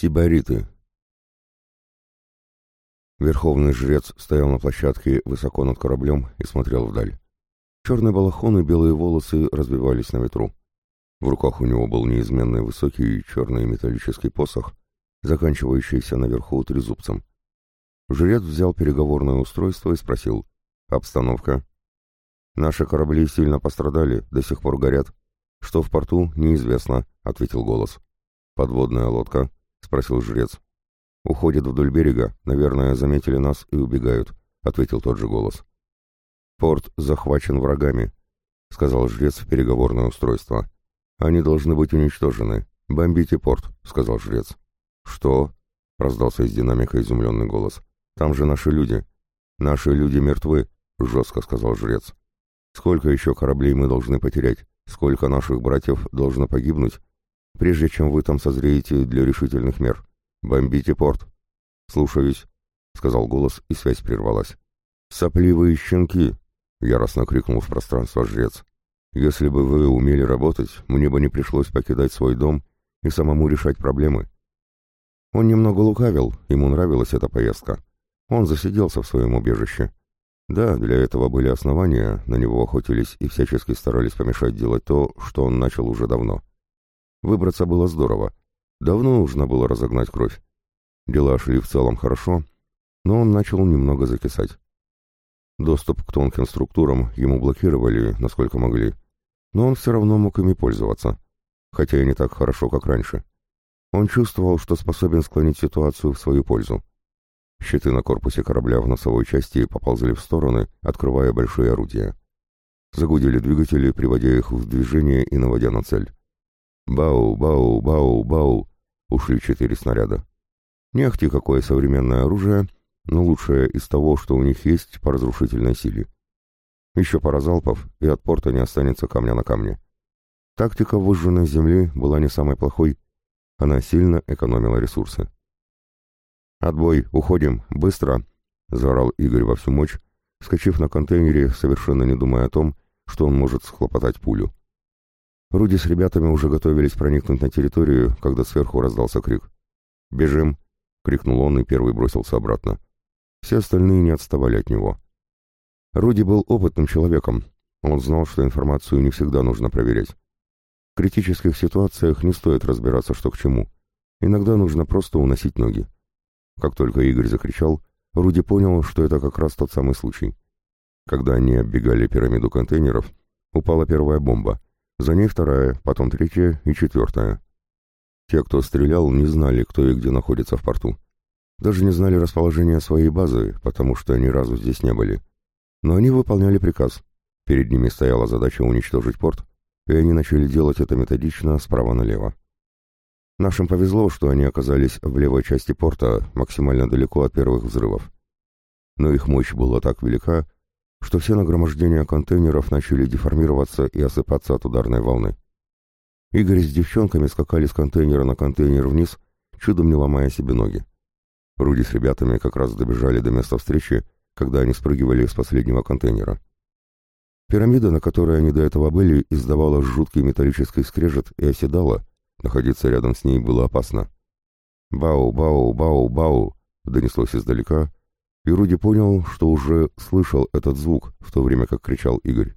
Сибариты. Верховный жрец стоял на площадке высоко над кораблем и смотрел вдаль. Черный балахон и белые волосы развивались на ветру. В руках у него был неизменный высокий черный металлический посох, заканчивающийся наверху трезубцем. Жрец взял переговорное устройство и спросил. «Обстановка?» «Наши корабли сильно пострадали, до сих пор горят. Что в порту, неизвестно», — ответил голос. «Подводная лодка?» — спросил жрец. «Уходят вдоль берега, наверное, заметили нас и убегают», — ответил тот же голос. «Порт захвачен врагами», — сказал жрец в переговорное устройство. «Они должны быть уничтожены. Бомбите порт», — сказал жрец. «Что?» — раздался из динамика изумленный голос. «Там же наши люди». «Наши люди мертвы», — жестко сказал жрец. «Сколько еще кораблей мы должны потерять? Сколько наших братьев должно погибнуть, прежде чем вы там созреете для решительных мер? Бомбите порт». «Слушаюсь», — сказал голос, и связь прервалась. «Сопливые щенки!» — яростно крикнул в пространство жрец. «Если бы вы умели работать, мне бы не пришлось покидать свой дом и самому решать проблемы». Он немного лукавил, ему нравилась эта поездка. Он засиделся в своем убежище. Да, для этого были основания, на него охотились и всячески старались помешать делать то, что он начал уже давно. Выбраться было здорово. Давно нужно было разогнать кровь. Дела шли в целом хорошо, но он начал немного закисать. Доступ к тонким структурам ему блокировали, насколько могли, но он все равно мог ими пользоваться, хотя и не так хорошо, как раньше. Он чувствовал, что способен склонить ситуацию в свою пользу. Щиты на корпусе корабля в носовой части поползли в стороны, открывая большие орудия. Загудели двигатели, приводя их в движение и наводя на цель. Бау, бау, бау, бау. Ушли четыре снаряда. Не ахти какое современное оружие, но лучшее из того, что у них есть по разрушительной силе. Еще пара залпов, и от порта не останется камня на камне. Тактика выжженной земли была не самой плохой, она сильно экономила ресурсы. «Отбой, уходим, быстро!» — заорал Игорь во всю мощь, вскочив на контейнере, совершенно не думая о том, что он может схлопотать пулю. Руди с ребятами уже готовились проникнуть на территорию, когда сверху раздался крик. «Бежим!» — крикнул он и первый бросился обратно. Все остальные не отставали от него. Руди был опытным человеком. Он знал, что информацию не всегда нужно проверять. В критических ситуациях не стоит разбираться, что к чему. Иногда нужно просто уносить ноги. Как только Игорь закричал, Руди понял, что это как раз тот самый случай. Когда они оббегали пирамиду контейнеров, упала первая бомба — за ней вторая, потом третья и четвертая. Те, кто стрелял, не знали, кто и где находится в порту. Даже не знали расположения своей базы, потому что ни разу здесь не были. Но они выполняли приказ. Перед ними стояла задача уничтожить порт, и они начали делать это методично справа налево. Нашим повезло, что они оказались в левой части порта, максимально далеко от первых взрывов. Но их мощь была так велика, что все нагромождения контейнеров начали деформироваться и осыпаться от ударной волны. Игорь с девчонками скакали с контейнера на контейнер вниз, чудом не ломая себе ноги. Руди с ребятами как раз добежали до места встречи, когда они спрыгивали с последнего контейнера. Пирамида, на которой они до этого были, издавала жуткий металлический скрежет и оседала. Находиться рядом с ней было опасно. «Бау, бау, бау, бау!» — донеслось издалека, и Руди понял, что уже слышал этот звук, в то время как кричал Игорь.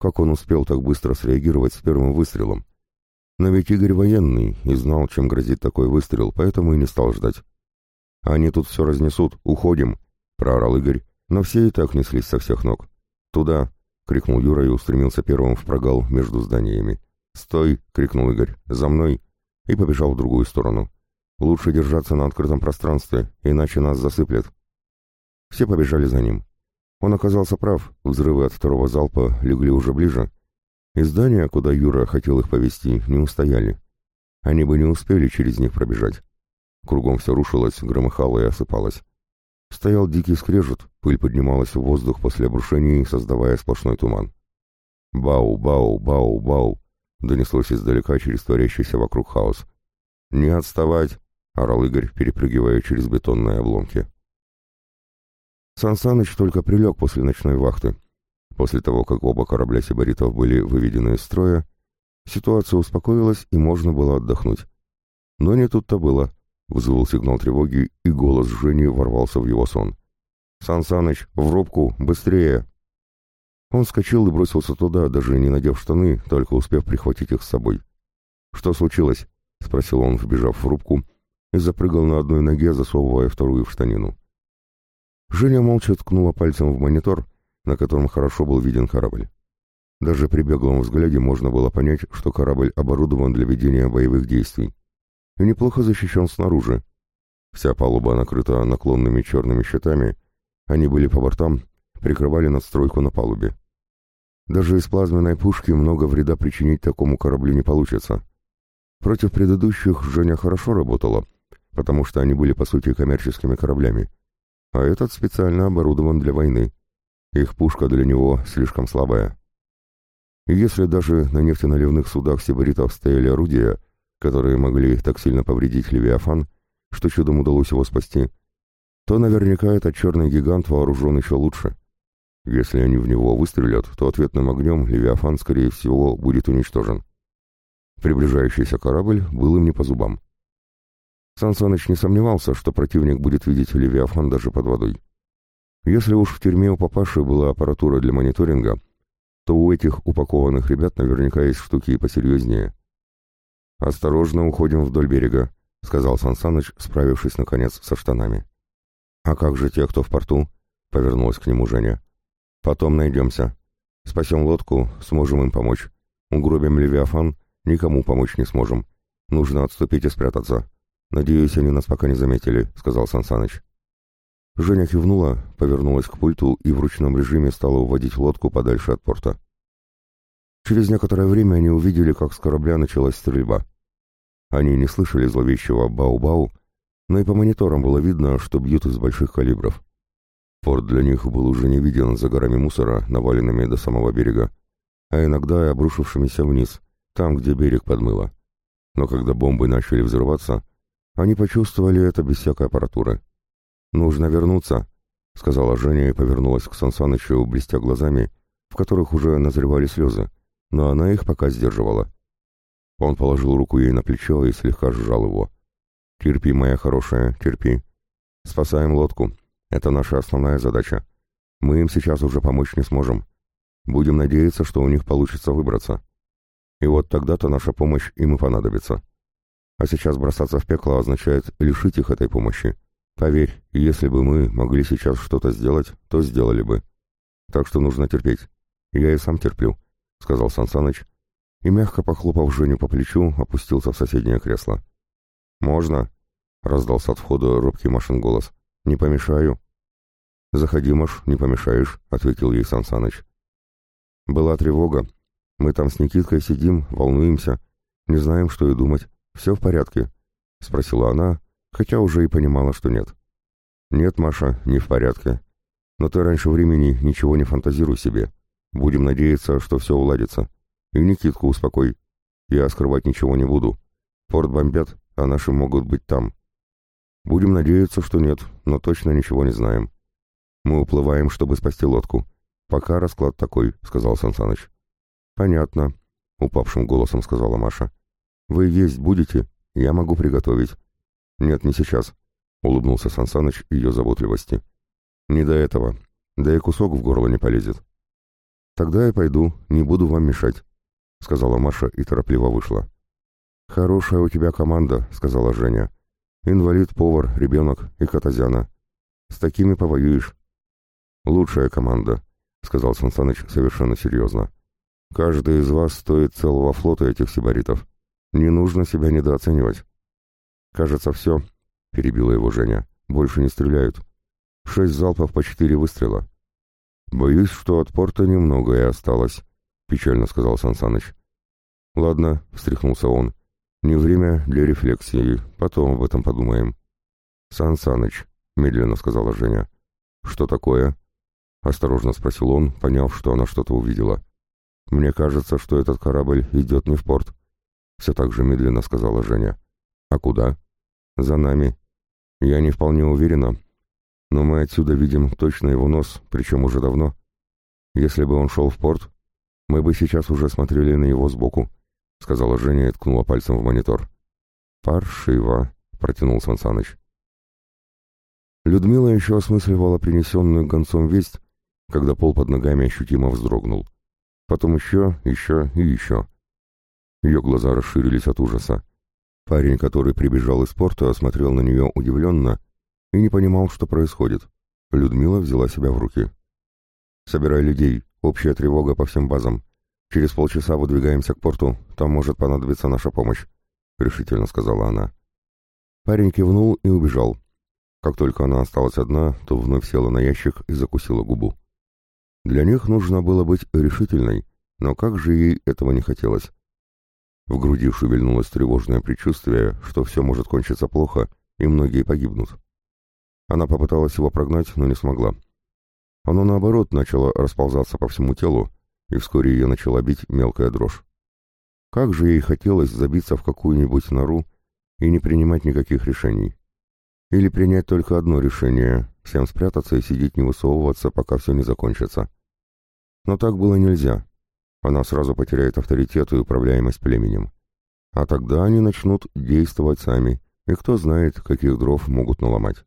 Как он успел так быстро среагировать с первым выстрелом? Но ведь Игорь военный и знал, чем грозит такой выстрел, поэтому и не стал ждать. «Они тут все разнесут, уходим!» — проорал Игорь, но все и так неслись со всех ног. «Туда!» — крикнул Юра и устремился первым в прогал между зданиями. «Стой!» — крикнул Игорь. «За мной!» и побежал в другую сторону. «Лучше держаться на открытом пространстве, иначе нас засыплет». Все побежали за ним. Он оказался прав, взрывы от второго залпа легли уже ближе, и здания, куда Юра хотел их повести, не устояли. Они бы не успели через них пробежать. Кругом все рушилось, громыхало и осыпалось. Стоял дикий скрежет, пыль поднималась в воздух после обрушений, создавая сплошной туман. «Бау, бау, бау, бау!» — донеслось издалека через творящийся вокруг хаос. «Не отставать!» — орал Игорь, перепрыгивая через бетонные обломки. Сан Саныч только прилег после ночной вахты. После того, как оба корабля сибаритов были выведены из строя, ситуация успокоилась и можно было отдохнуть. Но не тут-то было. — вызвал сигнал тревоги, и голос Жени ворвался в его сон. «Сан Саныч, в рубку, быстрее!» Он вскочил и бросился туда, даже не надев штаны, только успев прихватить их с собой. «Что случилось?» — спросил он, вбежав в рубку, и запрыгал на одной ноге, засовывая вторую в штанину. Женя молча ткнула пальцем в монитор, на котором хорошо был виден корабль. Даже при беглом взгляде можно было понять, что корабль оборудован для ведения боевых действий и неплохо защищен снаружи. Вся палуба накрыта наклонными черными щитами, они были по бортам, прикрывали надстройку на палубе. Даже из плазменной пушки много вреда причинить такому кораблю не получится. Против предыдущих Женя хорошо работала, потому что они были по сути коммерческими кораблями, а этот специально оборудован для войны. Их пушка для него слишком слабая. Если даже на нефтеналивных судах сибаритов стояли орудия, которые могли так сильно повредить Левиафан, что чудом удалось его спасти, то наверняка этот черный гигант вооружен еще лучше. Если они в него выстрелят, то ответным огнем Левиафан, скорее всего, будет уничтожен. Приближающийся корабль был им не по зубам. Сан Саныч не сомневался, что противник будет видеть Левиафан даже под водой. Если уж в тюрьме у папаши была аппаратура для мониторинга, то у этих упакованных ребят наверняка есть штуки и посерьезнее. «Осторожно уходим вдоль берега», — сказал Сансаныч, справившись, наконец, со штанами. «А как же те, кто в порту?» — повернулась к нему Женя. «Потом найдемся. Спасем лодку, сможем им помочь. Угробим Левиафан, никому помочь не сможем. Нужно отступить и спрятаться. Надеюсь, они нас пока не заметили», — сказал Сансаныч. Женя кивнула, повернулась к пульту и в ручном режиме стала уводить лодку подальше от порта. Через некоторое время они увидели, как с корабля началась стрельба. Они не слышали зловещего бау-бау, но и по мониторам было видно, что бьют из больших калибров. Порт для них был уже не виден за горами мусора, наваленными до самого берега, а иногда и обрушившимися вниз, там, где берег подмыло. Но когда бомбы начали взрываться, они почувствовали это без всякой аппаратуры. «Нужно вернуться», — сказала Женя и повернулась к Сансанычу, блестя глазами, в которых уже назревали слезы но она их пока сдерживала. Он положил руку ей на плечо и слегка сжал его. «Терпи, моя хорошая, терпи. Спасаем лодку. Это наша основная задача. Мы им сейчас уже помочь не сможем. Будем надеяться, что у них получится выбраться. И вот тогда-то наша помощь им и понадобится. А сейчас бросаться в пекло означает лишить их этой помощи. Поверь, если бы мы могли сейчас что-то сделать, то сделали бы. Так что нужно терпеть. Я и сам терплю. — сказал Сансаныч, и, мягко похлопав Женю по плечу, опустился в соседнее кресло. «Можно?» — раздался от входа робкий Машин голос. «Не помешаю?» «Заходи, Маш, не помешаешь», — ответил ей Сансаныч. «Была тревога. Мы там с Никиткой сидим, волнуемся, не знаем, что и думать. Все в порядке?» — спросила она, хотя уже и понимала, что нет. «Нет, Маша, не в порядке. Но ты раньше времени ничего не фантазируй себе. Будем надеяться, что все уладится. И Никитку успокой. Я скрывать ничего не буду. Порт бомбят, а наши могут быть там. Будем надеяться, что нет, но точно ничего не знаем. Мы уплываем, чтобы спасти лодку. Пока расклад такой, сказал Сансаныч. Понятно, упавшим голосом сказала Маша. Вы есть будете? Я могу приготовить. Нет, не сейчас, улыбнулся Сансаныч ее заботливости. Не до этого. Да и кусок в горло не полезет. «Тогда я пойду, не буду вам мешать», — сказала Маша и торопливо вышла. «Хорошая у тебя команда», — сказала Женя. «Инвалид, повар, ребенок и Катазяна. С такими повоюешь». «Лучшая команда», — сказал Сансаныч совершенно серьезно. «Каждый из вас стоит целого флота этих сибаритов. Не нужно себя недооценивать». «Кажется, все», — перебила его Женя. «Больше не стреляют. Шесть залпов по четыре выстрела. «Боюсь, что от порта немногое осталось», — печально сказал Сансаныч. «Ладно», — встряхнулся он, — «не время для рефлексии, потом об этом подумаем». «Сансаныч», — медленно сказала Женя. «Что такое?» — осторожно спросил он, поняв, что она что-то увидела. «Мне кажется, что этот корабль идет не в порт», — все так же медленно сказала Женя. «А куда?» «За нами. Я не вполне уверена, но мы отсюда видим точно его нос, причем уже давно. Если бы он шел в порт, мы бы сейчас уже смотрели на его сбоку, — сказала Женя и ткнула пальцем в монитор. «Паршиво», —— протянул Сансаныч. Людмила еще осмысливала принесенную гонцом весть, когда пол под ногами ощутимо вздрогнул. Потом еще, еще и еще. Ее глаза расширились от ужаса. Парень, который прибежал из порта, осмотрел на нее удивленно и не понимал, что происходит. Людмила взяла себя в руки. «Собирай людей, общая тревога по всем базам. Через полчаса выдвигаемся к порту, там может понадобиться наша помощь», — решительно сказала она. Парень кивнул и убежал. Как только она осталась одна, то вновь села на ящик и закусила губу. Для них нужно было быть решительной, но как же ей этого не хотелось. В груди шевельнулось тревожное предчувствие, что все может кончиться плохо, и многие погибнут. Она попыталась его прогнать, но не смогла. Оно, наоборот, начало расползаться по всему телу, и вскоре ее начала бить мелкая дрожь. Как же ей хотелось забиться в какую-нибудь нору и не принимать никаких решений. Или принять только одно решение — всем спрятаться и сидеть не высовываться, пока все не закончится. Но так было нельзя. Она сразу потеряет авторитет и управляемость племенем. А тогда они начнут действовать сами, и кто знает, каких дров могут наломать.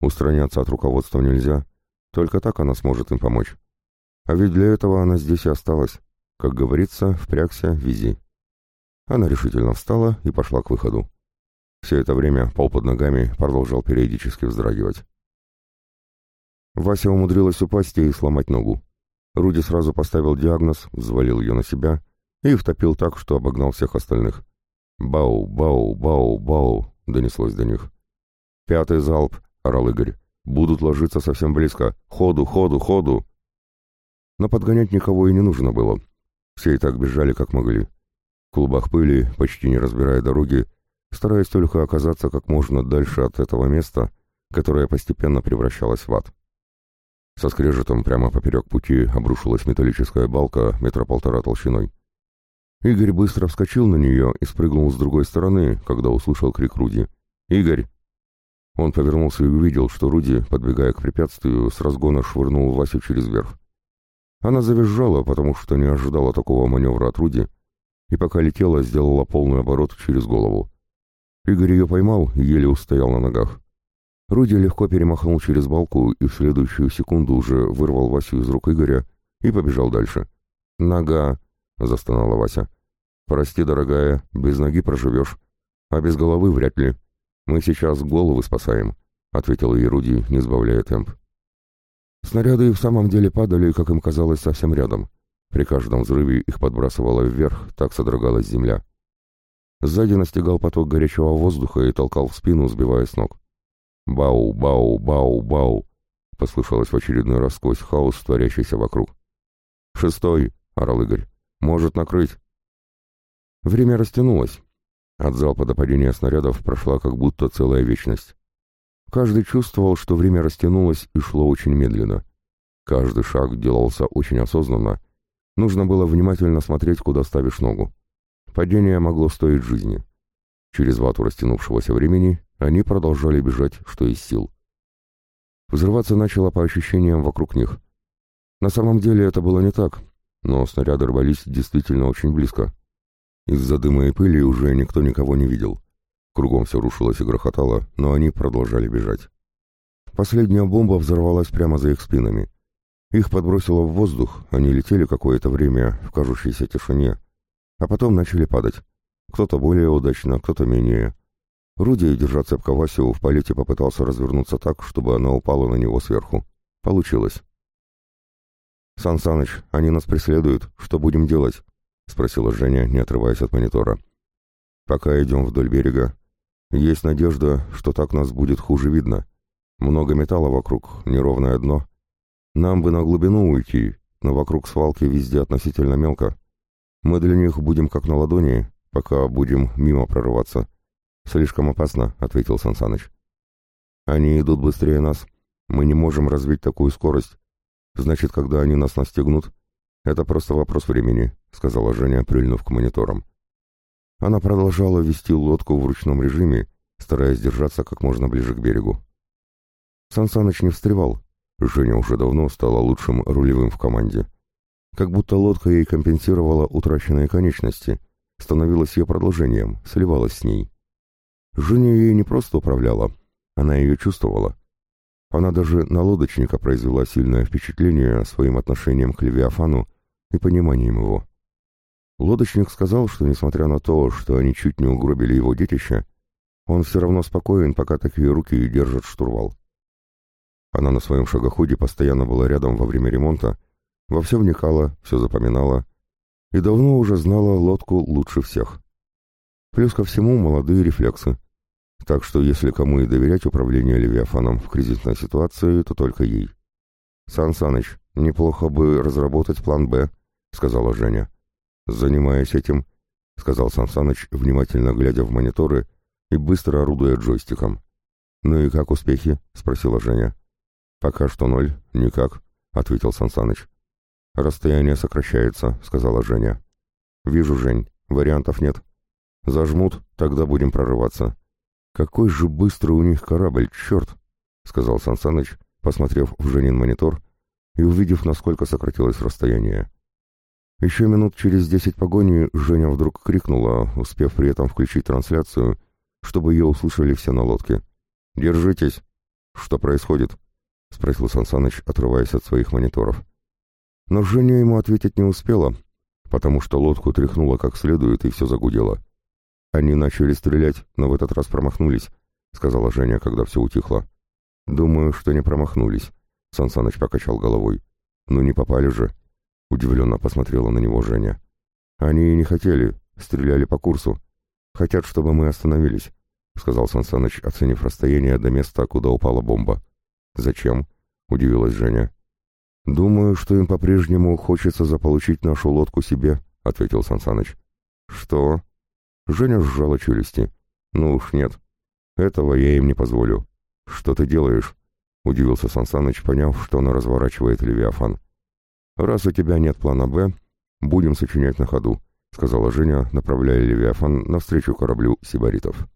Устраняться от руководства нельзя, только так она сможет им помочь. А ведь для этого она здесь и осталась. Как говорится, впрягся, вези. Она решительно встала и пошла к выходу. Все это время пол под ногами продолжал периодически вздрагивать. Вася умудрилась упасть и сломать ногу. Руди сразу поставил диагноз, взвалил ее на себя и втопил так, что обогнал всех остальных. «Бау, бау, бау, бау!» — донеслось до них. «Пятый залп!» — орал Игорь. «Будут ложиться совсем близко! Ходу, ходу, ходу!» Но подгонять никого и не нужно было. Все и так бежали, как могли. В клубах пыли, почти не разбирая дороги, стараясь только оказаться как можно дальше от этого места, которое постепенно превращалось в ад. Со скрежетом прямо поперек пути обрушилась металлическая балка метра полтора толщиной. Игорь быстро вскочил на нее и спрыгнул с другой стороны, когда услышал крик Руди. «Игорь!» Он повернулся и увидел, что Руди, подбегая к препятствию, с разгона швырнул Васю через верх. Она завизжала, потому что не ожидала такого маневра от Руди, и пока летела, сделала полный оборот через голову. Игорь ее поймал и еле устоял на ногах. Руди легко перемахнул через балку и в следующую секунду уже вырвал Васю из рук Игоря и побежал дальше. «Нога!» — застонала Вася. «Прости, дорогая, без ноги проживешь, а без головы вряд ли. Мы сейчас головы спасаем», — ответил ей Руди, не сбавляя темп. Снаряды и в самом деле падали, как им казалось, совсем рядом. При каждом взрыве их подбрасывало вверх, так содрогалась земля. Сзади настигал поток горячего воздуха и толкал в спину, сбивая с ног. «Бау, бау, бау, бау!» — послышалось в очередной раз сквозь хаос, творящийся вокруг. «Шестой!» — орал Игорь. «Может накрыть!» Время растянулось. От залпа до падения снарядов прошла как будто целая вечность. Каждый чувствовал, что время растянулось и шло очень медленно. Каждый шаг делался очень осознанно. Нужно было внимательно смотреть, куда ставишь ногу. Падение могло стоить жизни. Через вату растянувшегося времени они продолжали бежать, что из сил. Взрываться начало по ощущениям вокруг них. На самом деле это было не так, но снаряды рвались действительно очень близко. Из-за дыма и пыли уже никто никого не видел. Кругом все рушилось и грохотало, но они продолжали бежать. Последняя бомба взорвалась прямо за их спинами. Их подбросило в воздух, они летели какое-то время в кажущейся тишине, а потом начали падать. Кто-то более удачно, кто-то менее. Руди, держа цепко Васю, в полете попытался развернуться так, чтобы она упала на него сверху. Получилось. «Сан Саныч, они нас преследуют. Что будем делать?» — спросила Женя, не отрываясь от монитора. «Пока идем вдоль берега. Есть надежда, что так нас будет хуже видно. Много металла вокруг, неровное дно. Нам бы на глубину уйти, но вокруг свалки везде относительно мелко. Мы для них будем как на ладони, пока будем мимо прорываться». «Слишком опасно», — ответил Сансаныч. «Они идут быстрее нас. Мы не можем развить такую скорость. Значит, когда они нас настигнут, это просто вопрос времени», — сказала Женя, прильнув к мониторам. Она продолжала вести лодку в ручном режиме, стараясь держаться как можно ближе к берегу. Сансаныч не встревал. Женя уже давно стала лучшим рулевым в команде. Как будто лодка ей компенсировала утраченные конечности, становилась ее продолжением, сливалась с ней. Женя ей не просто управляла, она ее чувствовала. Она даже на лодочника произвела сильное впечатление своим отношением к Левиафану и пониманием его. Лодочник сказал, что несмотря на то, что они чуть не угробили его детище, он все равно спокоен, пока такие руки держат штурвал. Она на своем шагоходе постоянно была рядом во время ремонта, во все вникала, все запоминала и давно уже знала лодку лучше всех. Плюс ко всему молодые рефлексы. Так что если кому и доверять управление Левиафаном в кризисной ситуации, то только ей. «Сан Саныч, неплохо бы разработать план «Б», — сказала Женя. «Занимаясь этим», — сказал Сан Саныч, внимательно глядя в мониторы и быстро орудуя джойстиком. «Ну и как успехи?» — спросила Женя. «Пока что ноль, никак», — ответил Сан Саныч. «Расстояние сокращается», — сказала Женя. «Вижу, Жень, вариантов нет. Зажмут, тогда будем прорываться». «Какой же быстрый у них корабль, черт!» — сказал Сан Саныч, посмотрев в Женин монитор и увидев, насколько сократилось расстояние. Еще минут через десять погони Женя вдруг крикнула, успев при этом включить трансляцию, чтобы ее услышали все на лодке. «Держитесь!» «Что происходит?» — спросил Сансаныч, отрываясь от своих мониторов. Но Женя ему ответить не успела, потому что лодку тряхнуло как следует и все загудело. «Они начали стрелять, но в этот раз промахнулись», — сказала Женя, когда все утихло. «Думаю, что не промахнулись», — Сансаныч покачал головой. «Ну не попали же», — удивленно посмотрела на него Женя. «Они и не хотели, стреляли по курсу. Хотят, чтобы мы остановились», — сказал Сансаныч, оценив расстояние до места, куда упала бомба. «Зачем?» — удивилась Женя. «Думаю, что им по-прежнему хочется заполучить нашу лодку себе», — ответил Сансаныч. «Что?» Женя сжала челюсти. «Ну уж нет. Этого я им не позволю». «Что ты делаешь?» — удивился Сансаныч, поняв, что она разворачивает Левиафан. «Раз у тебя нет плана «Б», будем сочинять на ходу», — сказала Женя, направляя Левиафан навстречу кораблю сибаритов.